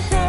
head.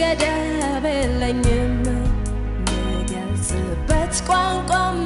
ገደብ የለኝም። ምገልጽበት ቋንቋም